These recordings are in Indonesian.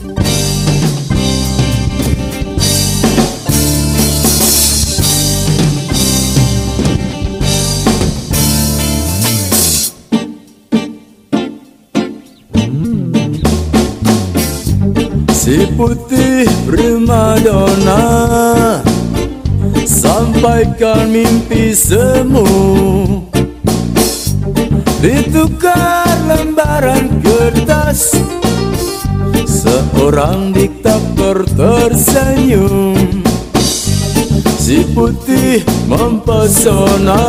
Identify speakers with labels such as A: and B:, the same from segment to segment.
A: Si putih primadona Sampaikan mimpi semu. Ditukar lembaran kertas Seorang diktator tersenyum. Si putih mempesona.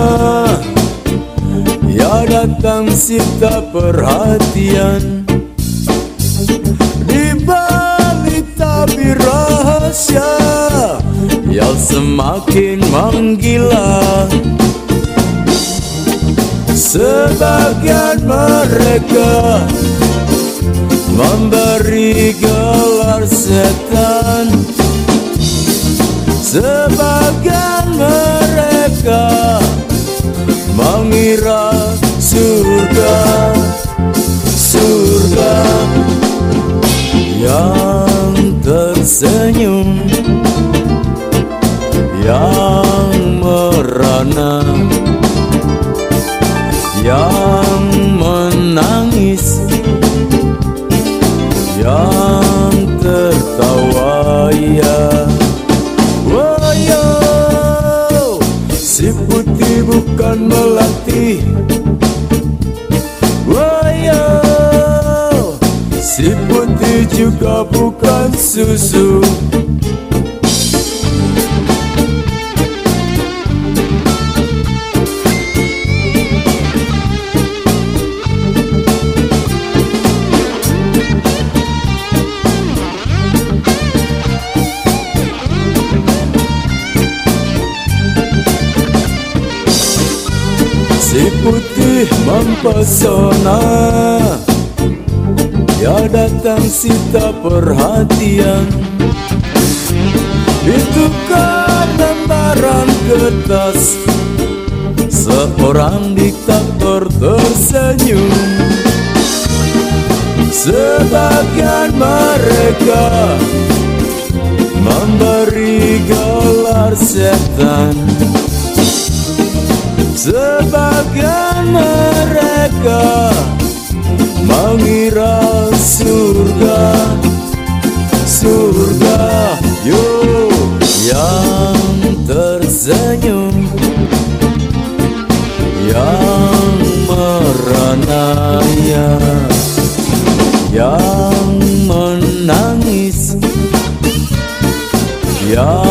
A: Ya datang sita perhatian. Tapi rahasia yang semakin menggila. Sebagian mereka memberi gelar setan. Sebagian mereka mengira surga Surga yang tersenyum Yang merana Si putih bukan melati. Woyo Si putih juga bukan susu Si putih mempesona. Ya datang sita perhatian. Ditukar lembaran kertas Seorang diktator tersenyum. Sebagian mereka Memberi gelar setan Sebagian mereka mengira surga surga yo yang tersenyum yang merana ya yang menangis yang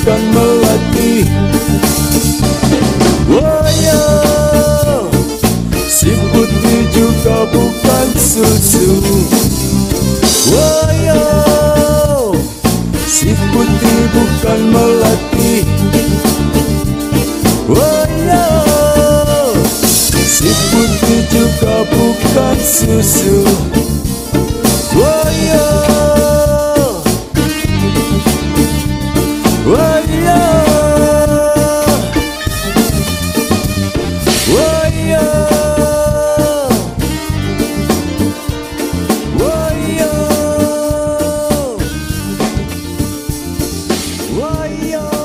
A: bukan melati. Woyo Si putih juga bukan susu. Woyo Si putih bukan melati. Woyo Si putih juga bukan susu Oh, yeah.